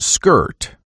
skirt.